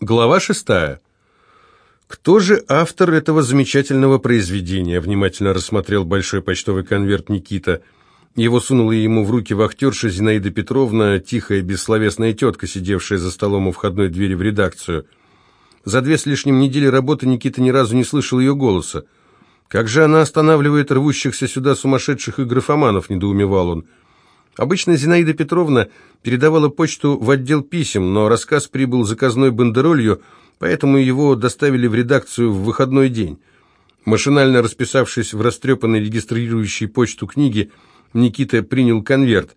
Глава шестая. «Кто же автор этого замечательного произведения?» Внимательно рассмотрел большой почтовый конверт Никита. Его сунула ему в руки вахтерша Зинаида Петровна, тихая бессловесная тетка, сидевшая за столом у входной двери в редакцию. За две с лишним недели работы Никита ни разу не слышал ее голоса. «Как же она останавливает рвущихся сюда сумасшедших и графоманов?» – недоумевал он. Обычно Зинаида Петровна передавала почту в отдел писем, но рассказ прибыл заказной бандеролью, поэтому его доставили в редакцию в выходной день. Машинально расписавшись в растрепанной регистрирующей почту книги, Никита принял конверт.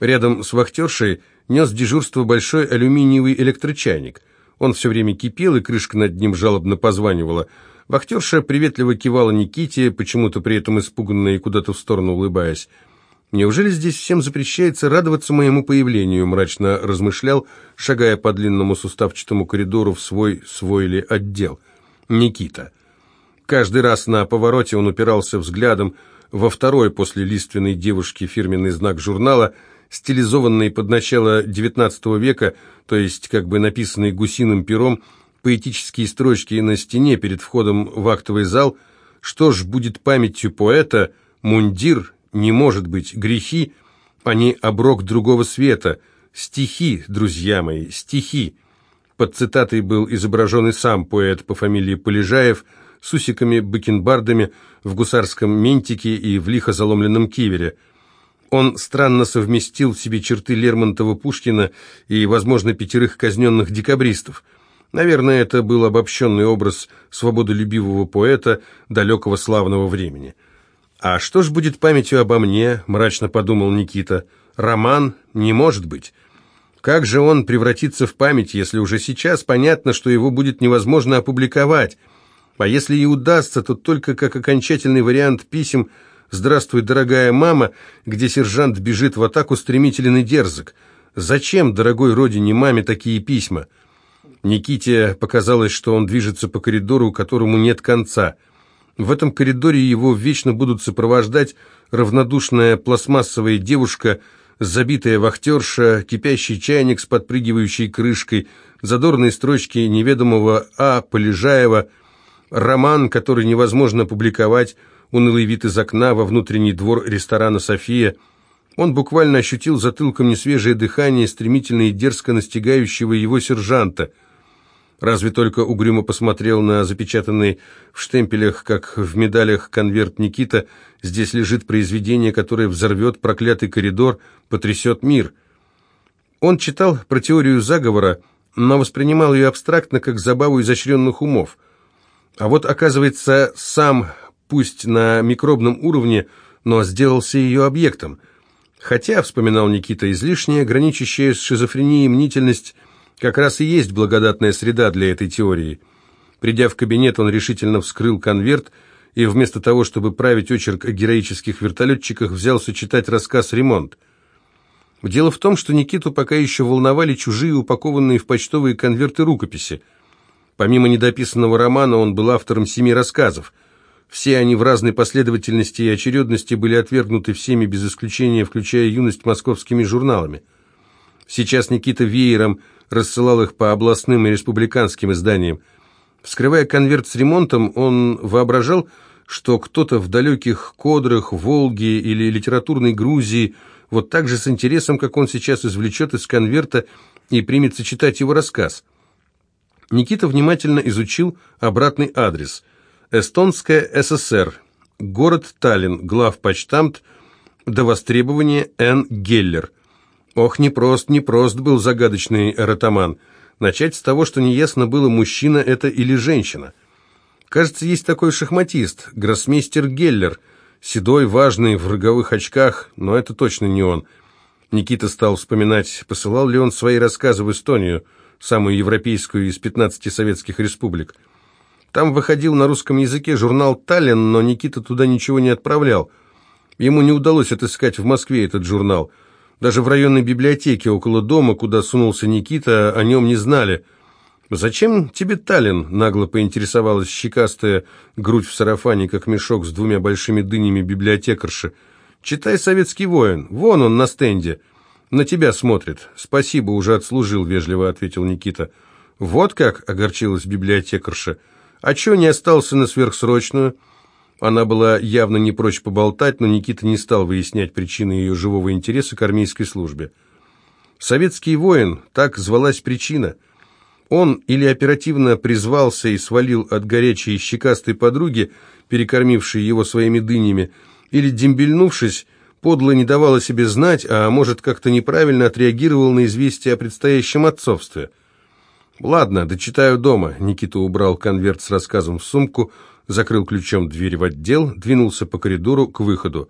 Рядом с вахтершей нес дежурство большой алюминиевый электрочайник. Он все время кипел, и крышка над ним жалобно позванивала. Вахтерша приветливо кивала Никите, почему-то при этом испуганно и куда-то в сторону улыбаясь. «Неужели здесь всем запрещается радоваться моему появлению?» мрачно размышлял, шагая по длинному суставчатому коридору в свой, свой ли отдел. Никита. Каждый раз на повороте он упирался взглядом во второй после лиственной девушки фирменный знак журнала, стилизованный под начало XIX века, то есть как бы написанный гусиным пером, поэтические строчки на стене перед входом в актовый зал, что ж будет памятью поэта, мундир не может быть. Грехи, они оброк другого света. Стихи, друзья мои, стихи. Под цитатой был изображен и сам поэт по фамилии Полежаев с усиками-бакенбардами в гусарском ментике и в лихо заломленном кивере. Он странно совместил в себе черты Лермонтова-Пушкина и, возможно, пятерых казненных декабристов. Наверное, это был обобщенный образ свободолюбивого поэта далекого славного времени. «А что ж будет памятью обо мне?» – мрачно подумал Никита. «Роман? Не может быть. Как же он превратится в память, если уже сейчас понятно, что его будет невозможно опубликовать? А если и удастся, то только как окончательный вариант писем «Здравствуй, дорогая мама», где сержант бежит в атаку стремителен дерзок. Зачем, дорогой родине, маме такие письма?» Никите показалось, что он движется по коридору, которому нет конца – в этом коридоре его вечно будут сопровождать равнодушная пластмассовая девушка, забитая вахтерша, кипящий чайник с подпрыгивающей крышкой, задорные строчки неведомого А. Полежаева, роман, который невозможно публиковать, унылый вид из окна во внутренний двор ресторана «София». Он буквально ощутил затылком несвежее дыхание стремительно и дерзко настигающего его сержанта – Разве только угрюмо посмотрел на запечатанный в штемпелях, как в медалях, конверт Никита. Здесь лежит произведение, которое взорвет проклятый коридор, потрясет мир. Он читал про теорию заговора, но воспринимал ее абстрактно, как забаву изощренных умов. А вот, оказывается, сам, пусть на микробном уровне, но сделался ее объектом. Хотя, вспоминал Никита, излишняя, граничащая с шизофренией мнительность – как раз и есть благодатная среда для этой теории. Придя в кабинет, он решительно вскрыл конверт и вместо того, чтобы править очерк о героических вертолетчиках, взялся читать рассказ «Ремонт». Дело в том, что Никиту пока еще волновали чужие, упакованные в почтовые конверты рукописи. Помимо недописанного романа, он был автором семи рассказов. Все они в разной последовательности и очередности были отвергнуты всеми без исключения, включая юность московскими журналами. Сейчас Никита веером рассылал их по областным и республиканским изданиям. Вскрывая конверт с ремонтом, он воображал, что кто-то в далеких Кодрах, Волге или литературной Грузии вот так же с интересом, как он сейчас извлечет из конверта и примется читать его рассказ. Никита внимательно изучил обратный адрес. Эстонская ССР. Город Таллин. Главпочтамт. До востребования Н. Геллер. Ох, непрост, непрост был загадочный эротоман. Начать с того, что неясно было, мужчина это или женщина. Кажется, есть такой шахматист, гроссмейстер Геллер, седой, важный, в роговых очках, но это точно не он. Никита стал вспоминать, посылал ли он свои рассказы в Эстонию, самую европейскую из 15 советских республик. Там выходил на русском языке журнал «Таллин», но Никита туда ничего не отправлял. Ему не удалось отыскать в Москве этот журнал – даже в районной библиотеке около дома, куда сунулся Никита, о нем не знали. «Зачем тебе Таллин?» – нагло поинтересовалась щекастая грудь в сарафане, как мешок с двумя большими дынями библиотекарши. «Читай «Советский воин». Вон он на стенде. На тебя смотрит. Спасибо, уже отслужил», – вежливо ответил Никита. «Вот как?» — огорчилась библиотекарша. «А чё не остался на сверхсрочную?» Она была явно не прочь поболтать, но Никита не стал выяснять причины ее живого интереса к армейской службе. «Советский воин» — так звалась причина. Он или оперативно призвался и свалил от горячей щекастой подруги, перекормившей его своими дынями, или, дембельнувшись, подло не давал о себе знать, а может, как-то неправильно отреагировал на известие о предстоящем отцовстве. «Ладно, дочитаю дома». Никита убрал конверт с рассказом в сумку, закрыл ключом дверь в отдел, двинулся по коридору к выходу.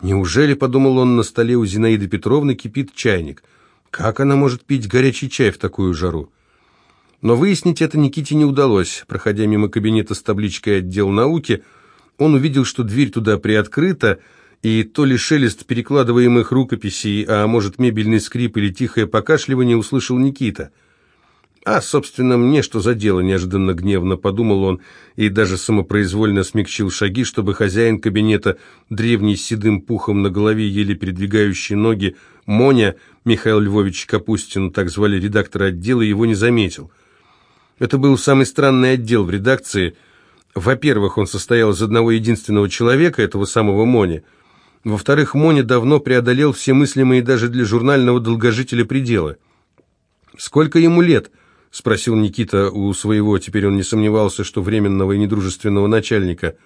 «Неужели, — подумал он, — на столе у Зинаиды Петровны кипит чайник? Как она может пить горячий чай в такую жару?» Но выяснить это Никите не удалось. Проходя мимо кабинета с табличкой «Отдел науки», он увидел, что дверь туда приоткрыта, и то ли шелест перекладываемых рукописей, а может мебельный скрип или тихое покашливание услышал Никита – «А, собственно, мне что за дело?» – неожиданно гневно подумал он и даже самопроизвольно смягчил шаги, чтобы хозяин кабинета, древний с седым пухом на голове, еле передвигающий ноги, Моня, Михаил Львович Капустин, так звали редактора отдела, его не заметил. Это был самый странный отдел в редакции. Во-первых, он состоял из одного единственного человека, этого самого Мони. Во-вторых, Моня давно преодолел все мыслимые даже для журнального долгожителя пределы. Сколько ему лет –— спросил Никита у своего, теперь он не сомневался, что временного и недружественного начальника.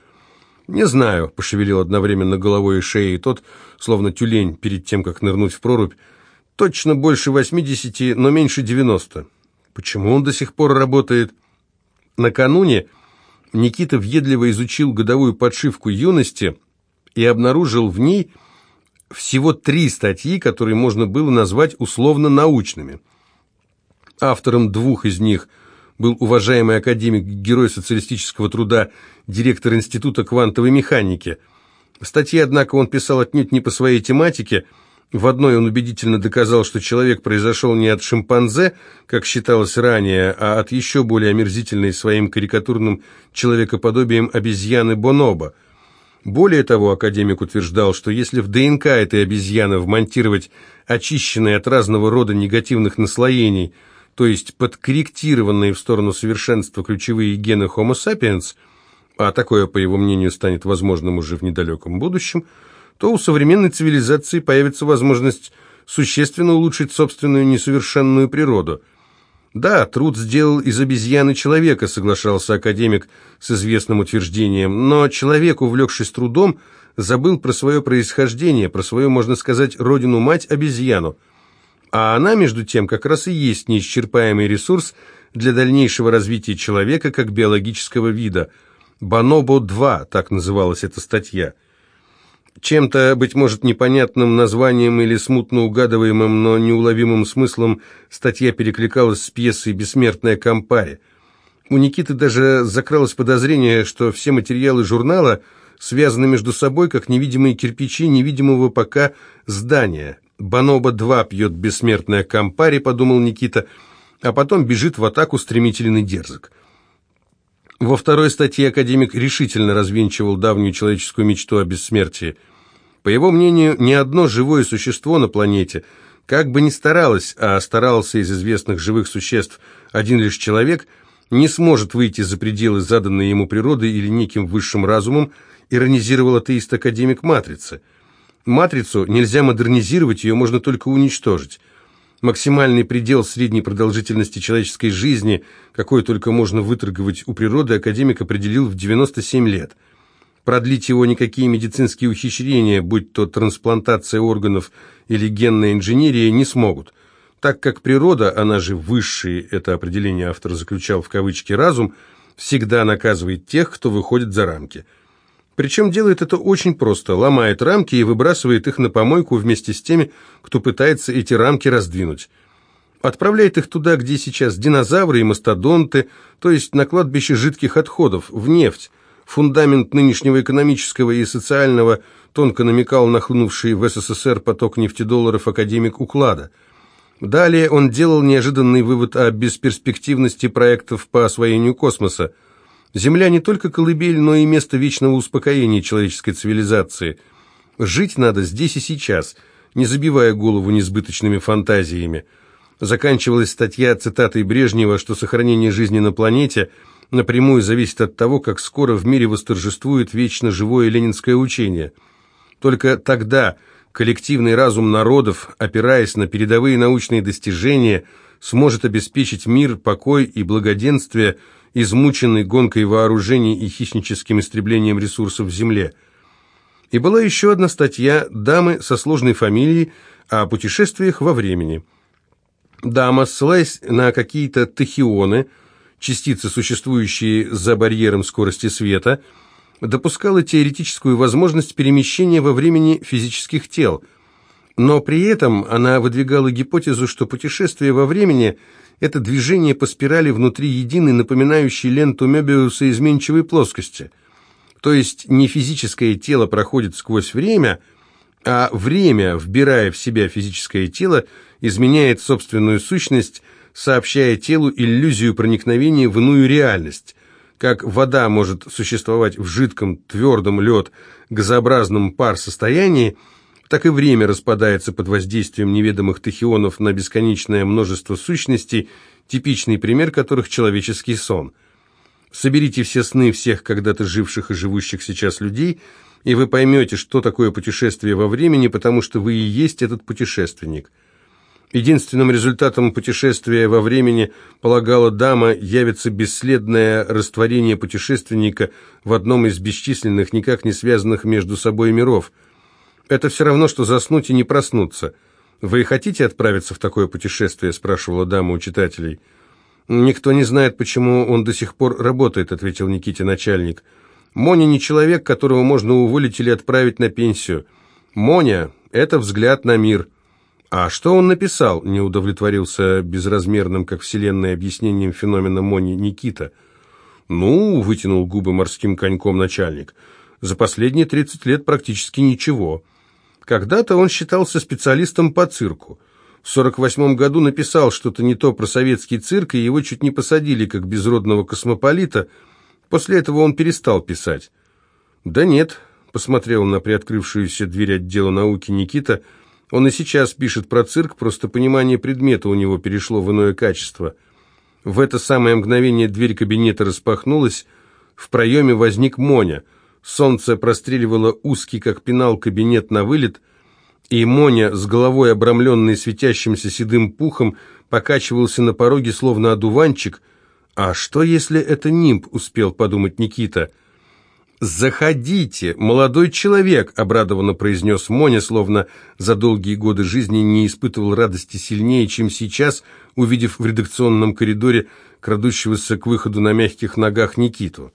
«Не знаю», — пошевелил одновременно головой и шеей тот, словно тюлень перед тем, как нырнуть в прорубь. «Точно больше восьмидесяти, но меньше девяносто». «Почему он до сих пор работает?» Накануне Никита въедливо изучил годовую подшивку юности и обнаружил в ней всего три статьи, которые можно было назвать условно-научными — Автором двух из них был уважаемый академик, герой социалистического труда, директор Института квантовой механики. Статьи, однако, он писал отнюдь не по своей тематике. В одной он убедительно доказал, что человек произошел не от шимпанзе, как считалось ранее, а от еще более омерзительной своим карикатурным человекоподобием обезьяны Бонобо. Более того, академик утверждал, что если в ДНК этой обезьяны вмонтировать очищенные от разного рода негативных наслоений – то есть подкорректированные в сторону совершенства ключевые гены Homo sapiens, а такое, по его мнению, станет возможным уже в недалеком будущем, то у современной цивилизации появится возможность существенно улучшить собственную несовершенную природу. Да, труд сделал из обезьяны человека, соглашался академик с известным утверждением, но человек, увлекшись трудом, забыл про свое происхождение, про свою, можно сказать, родину-мать обезьяну – а она, между тем, как раз и есть неисчерпаемый ресурс для дальнейшего развития человека как биологического вида. «Бонобо-2» – так называлась эта статья. Чем-то, быть может, непонятным названием или смутно угадываемым, но неуловимым смыслом статья перекликалась с пьесой «Бессмертная компария». У Никиты даже закралось подозрение, что все материалы журнала связаны между собой, как невидимые кирпичи невидимого пока здания. Баноба-2 пьет бессмертная компари, подумал Никита, а потом бежит в атаку стремительный дерзок. Во второй статье академик решительно развенчивал давнюю человеческую мечту о бессмертии. По его мнению, ни одно живое существо на планете, как бы ни старалось, а старался из известных живых существ один лишь человек, не сможет выйти за пределы заданной ему природой или неким высшим разумом, иронизировал атеист-академик Матрицы – Матрицу нельзя модернизировать, ее можно только уничтожить. Максимальный предел средней продолжительности человеческой жизни, какой только можно выторговать у природы, академик определил в 97 лет. Продлить его никакие медицинские ухищрения, будь то трансплантация органов или генная инженерия, не смогут. Так как природа, она же высший, это определение автор заключал в кавычки разум, всегда наказывает тех, кто выходит за рамки – причем делает это очень просто, ломает рамки и выбрасывает их на помойку вместе с теми, кто пытается эти рамки раздвинуть. Отправляет их туда, где сейчас динозавры и мастодонты, то есть на кладбище жидких отходов, в нефть. Фундамент нынешнего экономического и социального тонко намекал нахлынувший в СССР поток нефтедолларов академик уклада. Далее он делал неожиданный вывод о бесперспективности проектов по освоению космоса – Земля не только колыбель, но и место вечного успокоения человеческой цивилизации. Жить надо здесь и сейчас, не забивая голову несбыточными фантазиями. Заканчивалась статья цитатой Брежнева, что сохранение жизни на планете напрямую зависит от того, как скоро в мире восторжествует вечно живое ленинское учение. Только тогда коллективный разум народов, опираясь на передовые научные достижения, сможет обеспечить мир, покой и благоденствие, измученный гонкой вооружений и хищническим истреблением ресурсов Земле. И была еще одна статья «Дамы со сложной фамилией» о путешествиях во времени. Дама, ссылаясь на какие-то тахионы, частицы, существующие за барьером скорости света, допускала теоретическую возможность перемещения во времени физических тел – но при этом она выдвигала гипотезу, что путешествие во времени – это движение по спирали внутри единой, напоминающей ленту Мебиуса изменчивой плоскости. То есть не физическое тело проходит сквозь время, а время, вбирая в себя физическое тело, изменяет собственную сущность, сообщая телу иллюзию проникновения в иную реальность. Как вода может существовать в жидком, твердом лед, газообразном пар состоянии – так и время распадается под воздействием неведомых тахионов на бесконечное множество сущностей, типичный пример которых человеческий сон. Соберите все сны всех когда-то живших и живущих сейчас людей, и вы поймете, что такое путешествие во времени, потому что вы и есть этот путешественник. Единственным результатом путешествия во времени, полагала дама, явится бесследное растворение путешественника в одном из бесчисленных, никак не связанных между собой миров – это все равно, что заснуть и не проснуться. Вы хотите отправиться в такое путешествие?» – спрашивала дама у читателей. «Никто не знает, почему он до сих пор работает», – ответил Никите начальник. «Моня не человек, которого можно уволить или отправить на пенсию. Моня – это взгляд на мир». «А что он написал?» – не удовлетворился безразмерным, как вселенная, объяснением феномена Мони Никита. «Ну», – вытянул губы морским коньком начальник, – «за последние тридцать лет практически ничего». Когда-то он считался специалистом по цирку. В 48 году написал что-то не то про советский цирк, и его чуть не посадили, как безродного космополита. После этого он перестал писать. «Да нет», — посмотрел на приоткрывшуюся дверь отдела науки Никита, «он и сейчас пишет про цирк, просто понимание предмета у него перешло в иное качество». В это самое мгновение дверь кабинета распахнулась, в проеме возник Моня — Солнце простреливало узкий, как пенал, кабинет на вылет, и Моня, с головой обрамленной светящимся седым пухом, покачивался на пороге, словно одуванчик. «А что, если это нимб?» — успел подумать Никита. «Заходите, молодой человек!» — обрадованно произнес Моня, словно за долгие годы жизни не испытывал радости сильнее, чем сейчас, увидев в редакционном коридоре крадущегося к выходу на мягких ногах Никиту.